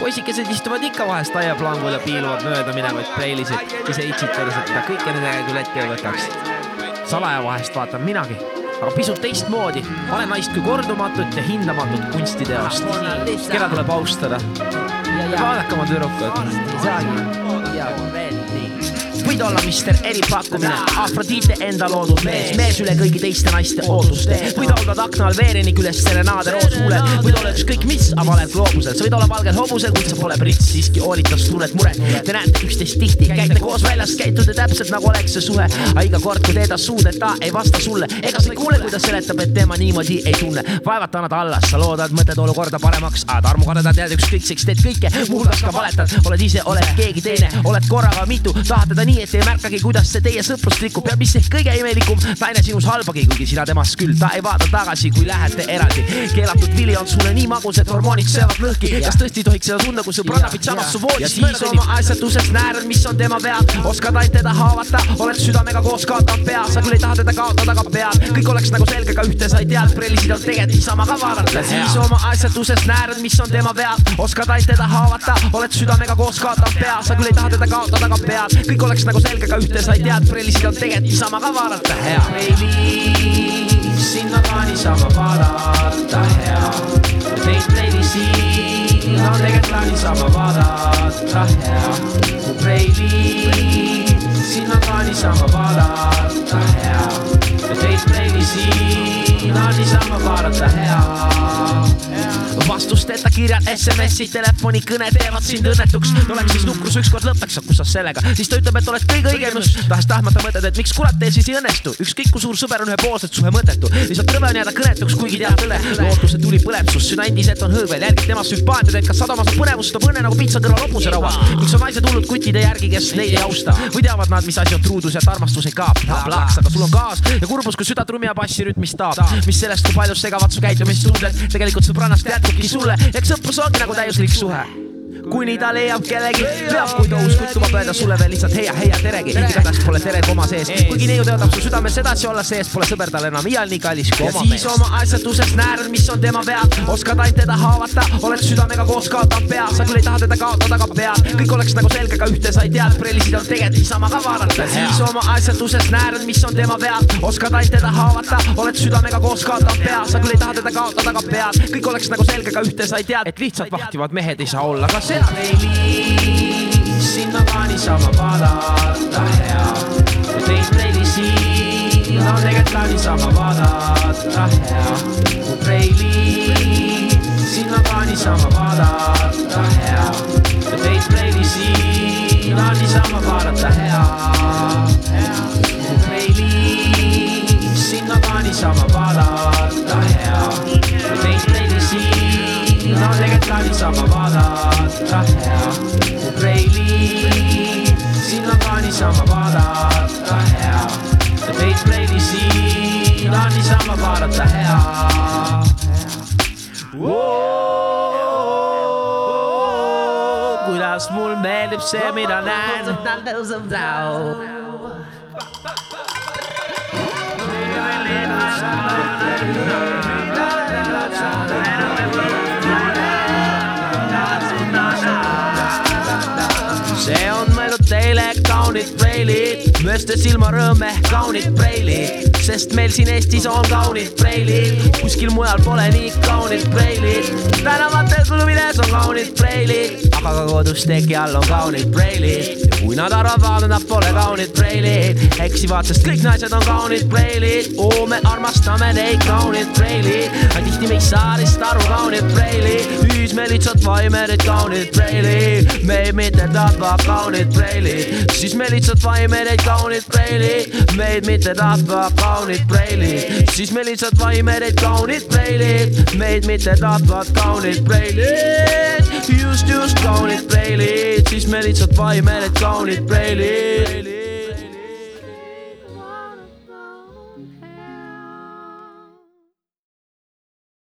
poisikesed istuvad ikka vahest aiaplangul ja piiluvad mööda minevaid preilisid, ise itsitades, et ta kõike nendega küll ette ei võtaks. salaja vahest vaatan minagi, aga pisut teistmoodi. olen naist kui kordumatut ja hindamatut kunstiteost, keda tuleb austada. vaadake oma tüdrukut. Võid olla Mister eripakkumine, Afrodite enda loodud mees, mees üle kõigi teiste naiste ootuste. võid olla akna all veerinik üles serenaade rooshuulel, võid olla ükskõik mis, aga valel gloobusel, sa võid olla valgel hobusel, kuid sa pole prits, siiski hoolitas tunned muret. Te näete üksteist tihti, käite koos väljas, käitute täpselt nagu oleks see suhe, aga iga kord, kui teed suud, et ta ei vasta sulle, ega sa ei kuule, kui ta seletab, et tema niimoodi ei tunne. vaevalt annad alla, sa loodad mõtted olukorda paremaks, ajad armukarjad, jääd ükskõikseks, teed kõike, muuhulgas ka valetad, oled ise, oled keegi teine, oled korraga mitu, tahad teda nii, et ei märkagi, kuidas see teie sõprust rikub. Ja mis ehk kõige imelikum, naine sinus halbagi, kuigi sina temast küll, ta ei vaata tagasi, kui lähete eraldi. keelatud vili on sulle nii magus, et hormoonid söövad lõhki, kas tõesti tohiks seda tunda, kui sõbranna pitsamas su voodis siis oma asjatuses näed, mis on tema vead, oskad ainult teda haavata, oled südamega koos kaotanud pea, sa küll ei taha teda kaotada, aga pead, kõik oleks nagu selge, ka ühte sa ei tea, et prellisid on tegelikult niisama ka vaadata, siis oma asjatuses näed, mis on tema vead, oskad ainult teda haavata, oled südamega koos kaotanud pea, sa küll ei taha teda kaotada, aga pead, kõik oleks nagu selge, ka ühte sa ei tea, et prellisid on tegelikult niisama ka vaadata hea. preili, sinna ka niisama vaadata hea. teist preilisi on tegelikult ka niisama vaadata hea. mu preili, sinna ka niisama vaadata hea. teist preilisi on niisama vaadata hea vastusteta kirjad, SMS-id, telefonikõne teevad sind õnnetuks. oleks siis nukrus ükskord lõpeks, kus sa sellega, siis ta ütleb, et oled kõige õigem just. tahes-tahtmata mõtled, et miks kurat teil siis ei õnnestu. ükskõik kui suur sõber on ühepoolselt suhe mõttetu. lihtsalt rõve on jääda kõnetuks, kuigi tead tõle. lootuse tuli põleb sus, süda endiselt on hõõvel, järgib tema sümpaatiat, et kas sadama saab põnevust, toob õnne nagu pitsa kõrval hobuseraua. miks on naised hullud kutide järgi, kes neid ei austa või teavad nad, mis asi on truudus ja et armastus ei kaap. plaks, aga sul on kaas ja kurbus, kui süda trummi ja bassi rütmis taab. mis sellest, kui paljud segavad su käitumist tunded, tegelikult sõbrannast jätkubki sulle, eks sõprus ongi nagu täiuslik suhe kuni ta leiab kellegi, peab kui tõus kuttuma mööda sulle veel lihtsalt heia, heia teregi. igatahes pole tere koma sees, kuigi neiu tõotab su südames edasi olla sees, pole sõber tal enam iial nii kallis kui oma mees. oma asjatuses näed, mis on tema vead, oskad ainult teda haavata, oled südamega koos kaotanud pea, sa küll ei taha teda kaotada, aga pead, kõik oleks nagu selge, aga ühte sa ei tea, et prellisid on tegelikult niisama ka vaadata. siis oma asjatuses näed, mis on tema vead, oskad ainult teda haavata, oled südamega koos kaotanud pea, sa küll ei taha teda kaotada, aga pead, kõik oleks nagu selge, aga ühte sa ei tea, et lihtsalt vahtivad mehed ei saa olla ka see seda preili, sinna ka niisama vaadata hea. teist preilisi on tegelikult ka niisama vaadata hea. mu preili, sinna ka niisama vaadata hea. teist preilisi on niisama vaadata hea. mu preili, sinna ka niisama vaadata tegelikult ka niisama vaadata hea. mu preili, sinna ka niisama vaadata hea. teist preilisi on niisama vaadata hea. kuidas mul meeldib see, mida näen. see kaunid preilid, mööste silmarõõme, kaunid preilid, sest meil siin Eestis on kaunid preilid, kuskil mujal pole nii kaunid preilid. tänavatel klubides on kaunid preilid, aga ka kodus teki all on kaunid preilid. ja kui nad arvavad, nad pole kaunid preilid, eksivad, sest kõik naised on kaunid preilid. oo, me armastame neid kaunid preilid, aga tihti me ei saa lihtsalt aru, kaunid preilid. hüüs me lihtsalt vaime neid kaunid preilid, me mitte tahtva kaunid preilid, siis me lihtsalt vaime neid kaunid preilid, meid mitte tahtva kaunid preilid, siis me lihtsalt vaime neid kaunid preilid, meid mitte tahtvad kaunid preilid, just, just kaunid preilid, siis me lihtsalt vaime neid kaunid preilid.